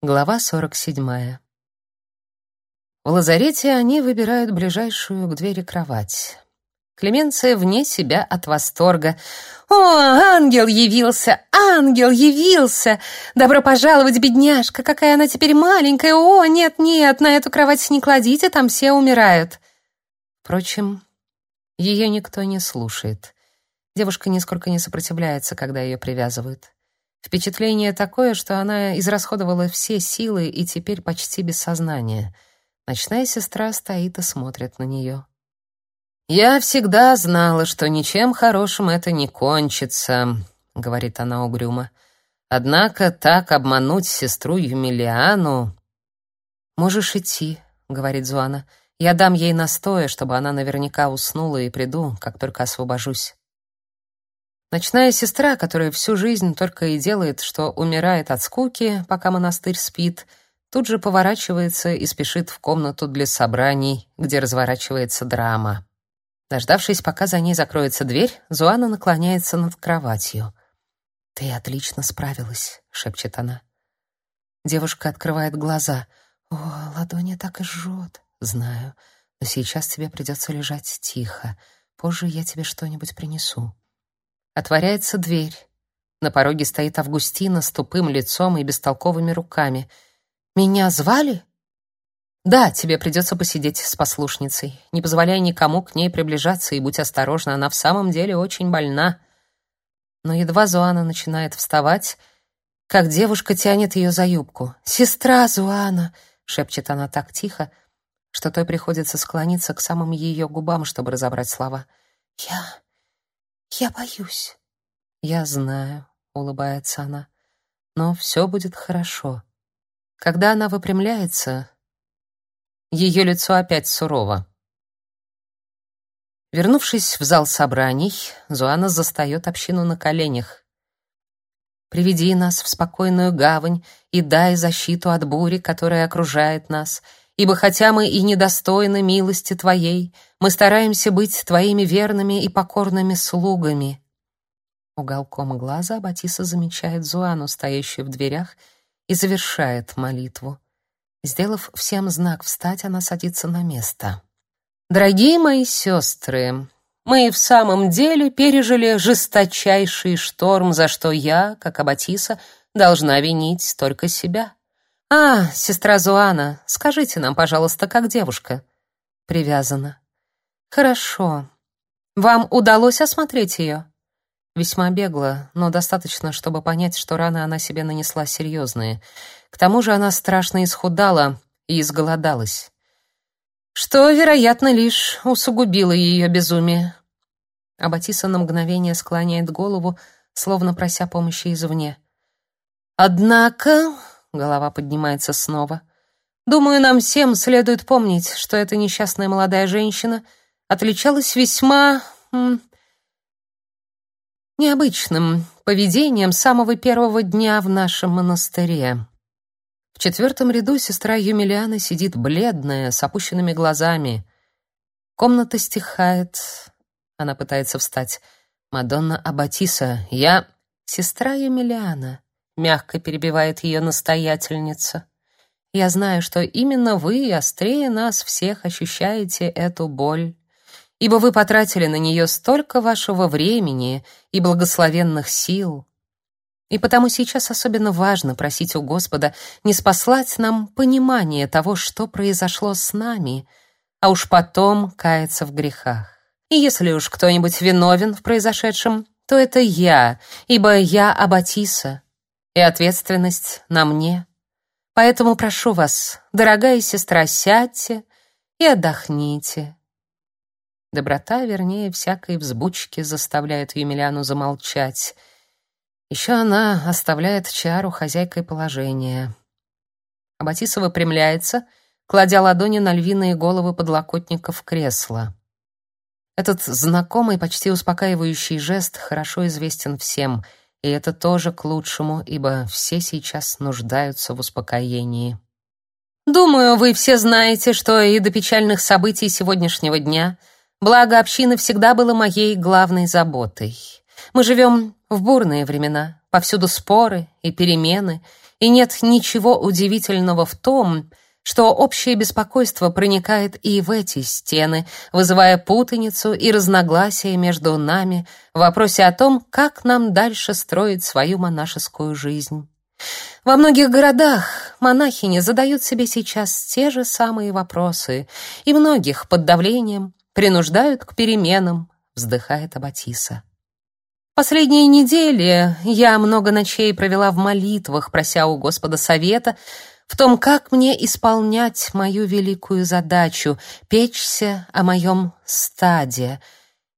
Глава 47. В лазарете они выбирают ближайшую к двери кровать. Клеменция вне себя от восторга. «О, ангел явился! Ангел явился! Добро пожаловать, бедняжка! Какая она теперь маленькая! О, нет-нет, на эту кровать не кладите, там все умирают!» Впрочем, ее никто не слушает. Девушка нисколько не сопротивляется, когда ее привязывают. Впечатление такое, что она израсходовала все силы и теперь почти без сознания. Ночная сестра стоит и смотрит на нее. «Я всегда знала, что ничем хорошим это не кончится», — говорит она угрюмо. «Однако так обмануть сестру Юмилиану...» «Можешь идти», — говорит Зуана. «Я дам ей настоя, чтобы она наверняка уснула и приду, как только освобожусь». Ночная сестра, которая всю жизнь только и делает, что умирает от скуки, пока монастырь спит, тут же поворачивается и спешит в комнату для собраний, где разворачивается драма. Дождавшись, пока за ней закроется дверь, Зуана наклоняется над кроватью. «Ты отлично справилась», — шепчет она. Девушка открывает глаза. «О, ладони так и жжет». «Знаю, но сейчас тебе придется лежать тихо. Позже я тебе что-нибудь принесу». Отворяется дверь. На пороге стоит Августина с тупым лицом и бестолковыми руками. «Меня звали?» «Да, тебе придется посидеть с послушницей. Не позволяй никому к ней приближаться и будь осторожна, она в самом деле очень больна». Но едва Зуана начинает вставать, как девушка тянет ее за юбку. «Сестра Зуана!» — шепчет она так тихо, что той приходится склониться к самым ее губам, чтобы разобрать слова. «Я... Я боюсь. Я знаю, улыбается она. Но все будет хорошо. Когда она выпрямляется, ее лицо опять сурово. Вернувшись в зал собраний, Зуана застает общину на коленях. «Приведи нас в спокойную гавань и дай защиту от бури, которая окружает нас, ибо хотя мы и недостойны милости Твоей, мы стараемся быть Твоими верными и покорными слугами». Уголком глаза Батиса замечает Зуану, стоящую в дверях, и завершает молитву. Сделав всем знак встать, она садится на место. «Дорогие мои сестры, мы в самом деле пережили жесточайший шторм, за что я, как Аббатиса, должна винить только себя. «А, сестра Зуана, скажите нам, пожалуйста, как девушка?» «Привязана». «Хорошо. Вам удалось осмотреть ее?» Весьма бегло, но достаточно, чтобы понять, что раны она себе нанесла серьезные. К тому же она страшно исхудала и изголодалась. Что, вероятно, лишь усугубило ее безумие. Аббатиса на мгновение склоняет голову, словно прося помощи извне. «Однако Голова поднимается снова. Думаю, нам всем следует помнить, что эта несчастная молодая женщина отличалась весьма необычным поведением с самого первого дня в нашем монастыре. В четвертом ряду сестра Юмилиана сидит бледная, с опущенными глазами. Комната стихает. Она пытается встать. Мадонна Аббатиса, я сестра Юмилиана мягко перебивает ее настоятельница. Я знаю, что именно вы острее нас всех ощущаете эту боль, ибо вы потратили на нее столько вашего времени и благословенных сил. И потому сейчас особенно важно просить у Господа не спаслать нам понимание того, что произошло с нами, а уж потом каяться в грехах. И если уж кто-нибудь виновен в произошедшем, то это я, ибо я Абатиса, и ответственность на мне. Поэтому прошу вас, дорогая сестра, сядьте и отдохните. Доброта, вернее, всякой взбучки заставляет Юмиляну замолчать. Еще она оставляет чару хозяйкой положения. Аббатиса выпрямляется, кладя ладони на львиные головы подлокотников кресла. Этот знакомый, почти успокаивающий жест хорошо известен всем — и это тоже к лучшему, ибо все сейчас нуждаются в успокоении. Думаю, вы все знаете, что и до печальных событий сегодняшнего дня благо общины всегда было моей главной заботой. Мы живем в бурные времена, повсюду споры и перемены, и нет ничего удивительного в том, что общее беспокойство проникает и в эти стены, вызывая путаницу и разногласия между нами в вопросе о том, как нам дальше строить свою монашескую жизнь. Во многих городах монахини задают себе сейчас те же самые вопросы, и многих под давлением принуждают к переменам, вздыхает Аббатиса. Последние недели я много ночей провела в молитвах, прося у Господа совета в том, как мне исполнять мою великую задачу — печься о моем стаде.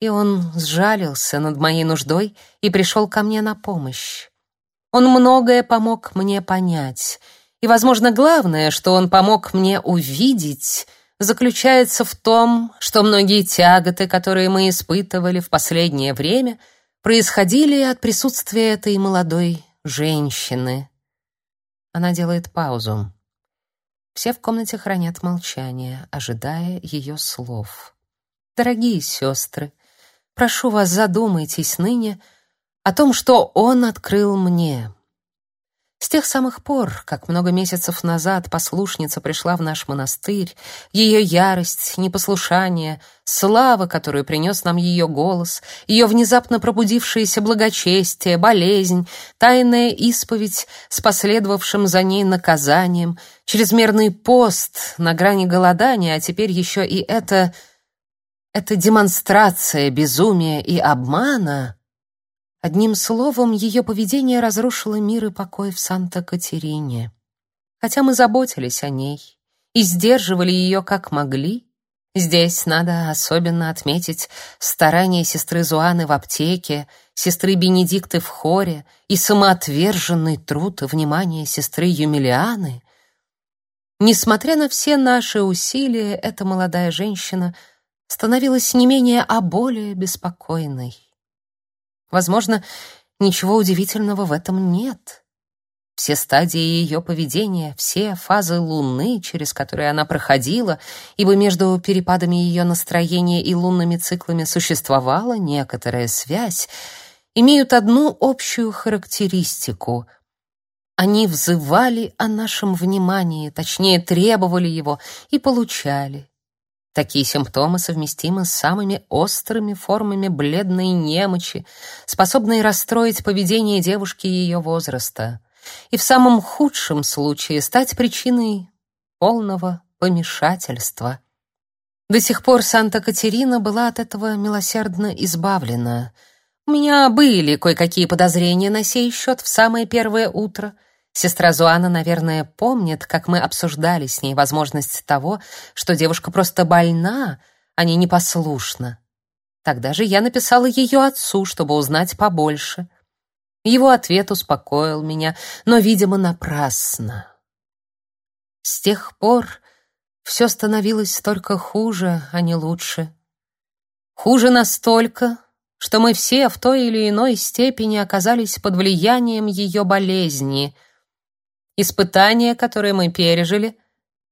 И он сжалился над моей нуждой и пришел ко мне на помощь. Он многое помог мне понять. И, возможно, главное, что он помог мне увидеть, заключается в том, что многие тяготы, которые мы испытывали в последнее время, происходили от присутствия этой молодой женщины. Она делает паузу. Все в комнате хранят молчание, ожидая ее слов. Дорогие сестры, прошу вас, задумайтесь ныне о том, что он открыл мне. С тех самых пор, как много месяцев назад послушница пришла в наш монастырь, ее ярость, непослушание, слава, которую принес нам ее голос, ее внезапно пробудившееся благочестие, болезнь, тайная исповедь с последовавшим за ней наказанием, чрезмерный пост на грани голодания, а теперь еще и это... эта демонстрация безумия и обмана Одним словом, ее поведение разрушило мир и покой в Санта-Катерине. Хотя мы заботились о ней и сдерживали ее как могли, здесь надо особенно отметить старания сестры Зуаны в аптеке, сестры Бенедикты в хоре и самоотверженный труд и внимание сестры Юмилианы. Несмотря на все наши усилия, эта молодая женщина становилась не менее, а более беспокойной. Возможно, ничего удивительного в этом нет. Все стадии ее поведения, все фазы Луны, через которые она проходила, ибо между перепадами ее настроения и лунными циклами существовала некоторая связь, имеют одну общую характеристику. Они взывали о нашем внимании, точнее, требовали его и получали. Такие симптомы совместимы с самыми острыми формами бледной немочи, способные расстроить поведение девушки ее возраста и в самом худшем случае стать причиной полного помешательства. До сих пор Санта-Катерина была от этого милосердно избавлена. У меня были кое-какие подозрения на сей счет в самое первое утро — Сестра Зуана, наверное, помнит, как мы обсуждали с ней возможность того, что девушка просто больна, а не непослушна. Тогда же я написала ее отцу, чтобы узнать побольше. Его ответ успокоил меня, но, видимо, напрасно. С тех пор все становилось только хуже, а не лучше. Хуже настолько, что мы все в той или иной степени оказались под влиянием ее болезни — Испытание, которое мы пережили,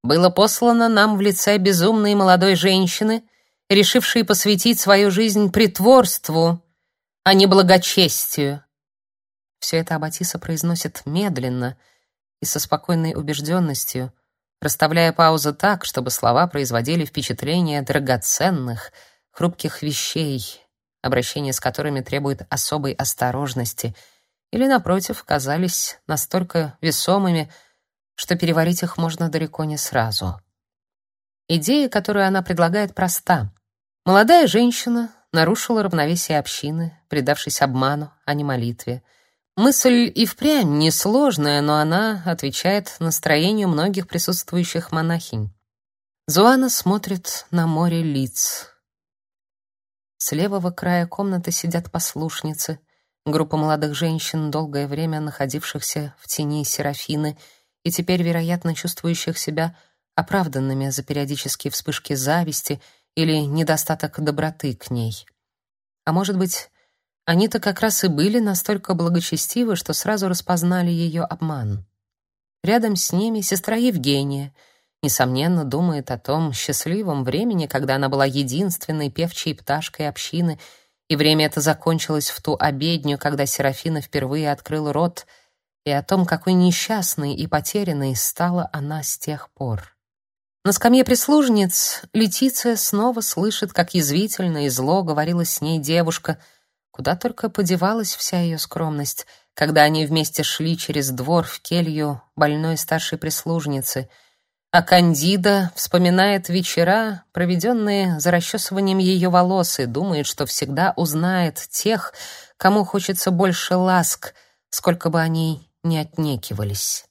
было послано нам в лице безумной молодой женщины, решившей посвятить свою жизнь притворству, а не благочестию. Все это Аббатиса произносит медленно и со спокойной убежденностью, расставляя паузы так, чтобы слова производили впечатление драгоценных, хрупких вещей, обращение с которыми требует особой осторожности — или, напротив, казались настолько весомыми, что переварить их можно далеко не сразу. Идея, которую она предлагает, проста. Молодая женщина нарушила равновесие общины, предавшись обману, а не молитве. Мысль и впрямь несложная, но она отвечает настроению многих присутствующих монахинь. Зуана смотрит на море лиц. С левого края комнаты сидят послушницы — Группа молодых женщин, долгое время находившихся в тени Серафины и теперь, вероятно, чувствующих себя оправданными за периодические вспышки зависти или недостаток доброты к ней. А может быть, они-то как раз и были настолько благочестивы, что сразу распознали ее обман. Рядом с ними сестра Евгения, несомненно, думает о том счастливом времени, когда она была единственной певчей пташкой общины — и время это закончилось в ту обедню, когда Серафина впервые открыл рот и о том, какой несчастной и потерянной стала она с тех пор. На скамье прислужниц Летиция снова слышит, как язвительно и зло говорила с ней девушка, куда только подевалась вся ее скромность, когда они вместе шли через двор в келью больной старшей прислужницы, а Кандида вспоминает вечера, проведенные за расчесыванием ее волос, и думает, что всегда узнает тех, кому хочется больше ласк, сколько бы они ни отнекивались.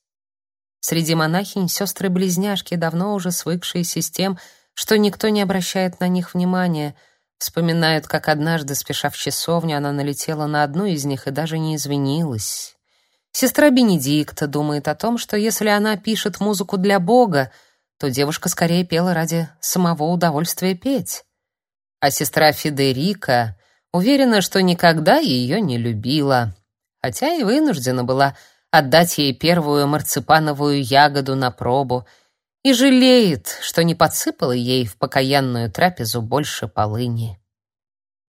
Среди монахинь сестры-близняшки, давно уже свыкшиеся с тем, что никто не обращает на них внимания, вспоминают, как однажды, спеша в часовню, она налетела на одну из них и даже не извинилась. Сестра Бенедикта думает о том, что если она пишет музыку для Бога, то девушка скорее пела ради самого удовольствия петь. А сестра Федерика уверена, что никогда ее не любила, хотя и вынуждена была отдать ей первую марципановую ягоду на пробу и жалеет, что не подсыпала ей в покаянную трапезу больше полыни.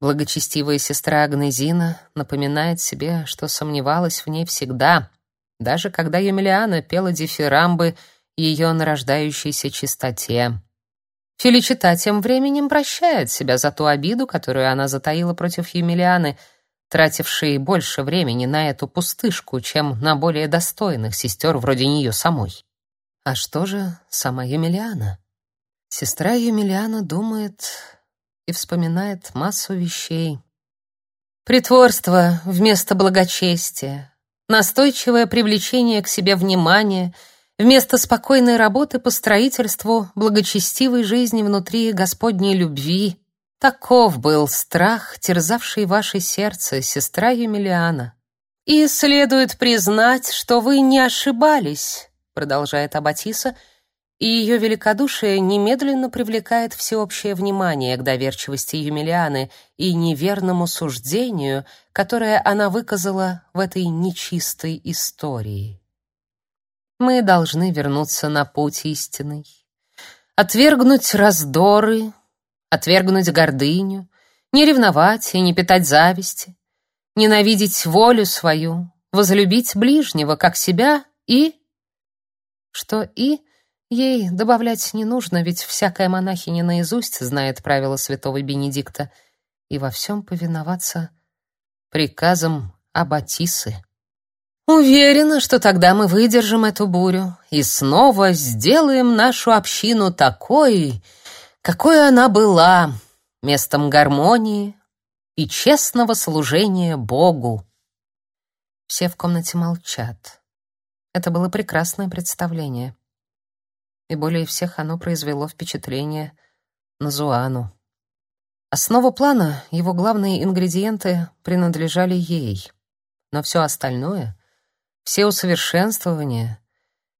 Благочестивая сестра Агнезина напоминает себе, что сомневалась в ней всегда, даже когда Юмилиана пела дифирамбы ее нарождающейся чистоте. Феличита тем временем прощает себя за ту обиду, которую она затаила против Юмилианы — тратившие больше времени на эту пустышку, чем на более достойных сестер вроде нее самой. А что же сама Юмилиана? Сестра Юмилиана думает и вспоминает массу вещей. Притворство вместо благочестия, настойчивое привлечение к себе внимания вместо спокойной работы по строительству благочестивой жизни внутри Господней любви, Таков был страх, терзавший ваше сердце, сестра Юмилиана. И следует признать, что вы не ошибались, продолжает Абатиса, и ее великодушие немедленно привлекает всеобщее внимание к доверчивости Юмилианы и неверному суждению, которое она выказала в этой нечистой истории. Мы должны вернуться на путь истинный, отвергнуть раздоры, отвергнуть гордыню, не ревновать и не питать зависти, ненавидеть волю свою, возлюбить ближнего как себя и что и ей добавлять не нужно, ведь всякая монахиня наизусть знает правила святого Бенедикта и во всем повиноваться приказам аббатисы. Уверена, что тогда мы выдержим эту бурю и снова сделаем нашу общину такой, какой она была, местом гармонии и честного служения Богу. Все в комнате молчат. Это было прекрасное представление. И более всех оно произвело впечатление на Зуану. Основа плана, его главные ингредиенты принадлежали ей. Но все остальное, все усовершенствования,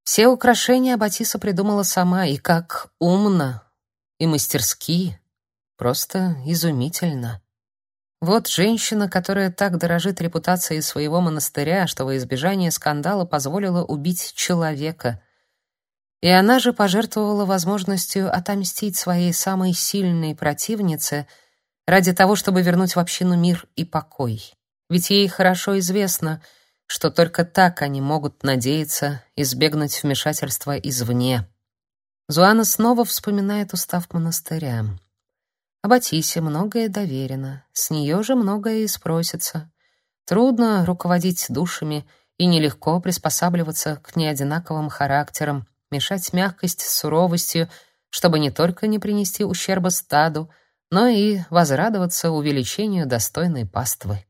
все украшения Батиса придумала сама, и как умно и мастерски, просто изумительно. Вот женщина, которая так дорожит репутацией своего монастыря, что во избежание скандала позволила убить человека. И она же пожертвовала возможностью отомстить своей самой сильной противнице ради того, чтобы вернуть в общину мир и покой. Ведь ей хорошо известно, что только так они могут надеяться избегнуть вмешательства извне. Зуана снова вспоминает устав монастыря. Об многое доверено, с нее же многое и спросится. Трудно руководить душами и нелегко приспосабливаться к неодинаковым характерам, мешать мягкость с суровостью, чтобы не только не принести ущерба стаду, но и возрадоваться увеличению достойной паствы.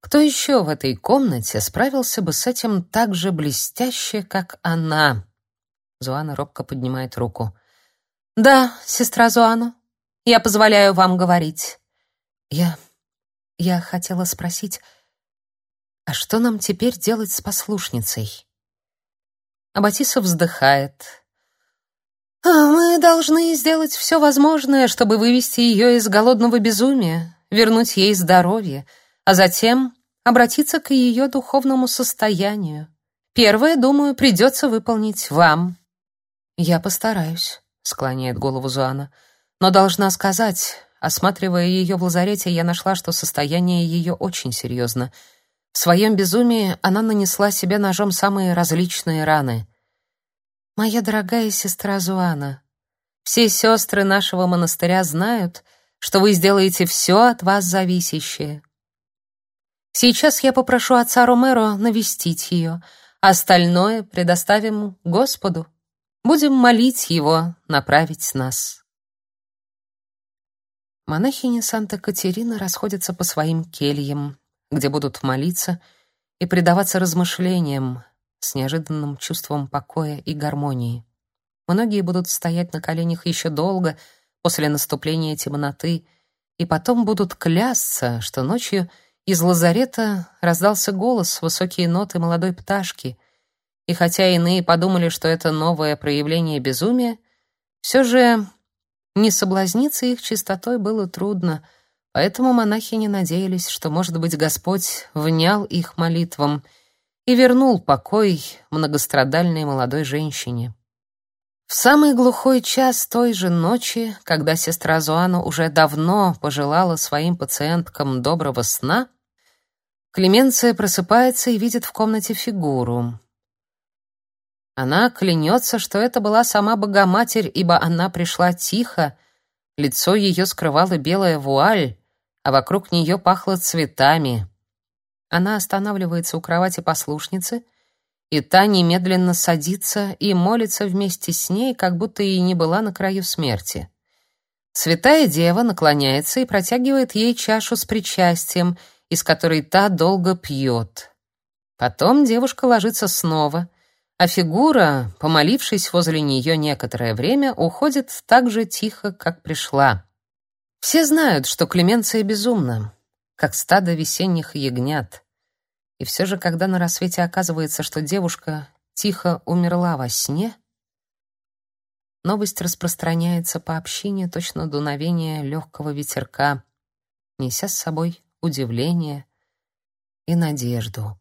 Кто еще в этой комнате справился бы с этим так же блестяще, как она? Зуана робко поднимает руку. «Да, сестра Зуана, я позволяю вам говорить». «Я... я хотела спросить, а что нам теперь делать с послушницей?» Аббатиса вздыхает. «А «Мы должны сделать все возможное, чтобы вывести ее из голодного безумия, вернуть ей здоровье, а затем обратиться к ее духовному состоянию. Первое, думаю, придется выполнить вам». «Я постараюсь», — склоняет голову Зуана. «Но должна сказать, осматривая ее в лазарете, я нашла, что состояние ее очень серьезно. В своем безумии она нанесла себе ножом самые различные раны. «Моя дорогая сестра Зуана, все сестры нашего монастыря знают, что вы сделаете все от вас зависящее. Сейчас я попрошу отца Ромеро навестить ее, остальное предоставим Господу. Будем молить его направить нас». Монахини Санта-Катерина расходятся по своим кельям, где будут молиться и предаваться размышлениям с неожиданным чувством покоя и гармонии. Многие будут стоять на коленях еще долго после наступления темноты и потом будут клясться, что ночью из лазарета раздался голос высокие ноты молодой пташки, и хотя иные подумали, что это новое проявление безумия, все же не соблазниться их чистотой было трудно — Поэтому монахини надеялись, что, может быть, Господь внял их молитвам и вернул покой многострадальной молодой женщине. В самый глухой час той же ночи, когда сестра Зуана уже давно пожелала своим пациенткам доброго сна, Клеменция просыпается и видит в комнате фигуру. Она клянется, что это была сама Богоматерь, ибо она пришла тихо, лицо ее скрывала белая вуаль, а вокруг нее пахло цветами. Она останавливается у кровати послушницы, и та немедленно садится и молится вместе с ней, как будто и не была на краю смерти. Святая Дева наклоняется и протягивает ей чашу с причастием, из которой та долго пьет. Потом девушка ложится снова, а фигура, помолившись возле нее некоторое время, уходит так же тихо, как пришла. Все знают, что Клеменция безумна, как стадо весенних ягнят. И все же, когда на рассвете оказывается, что девушка тихо умерла во сне, новость распространяется по общине точно дуновение легкого ветерка, неся с собой удивление и надежду.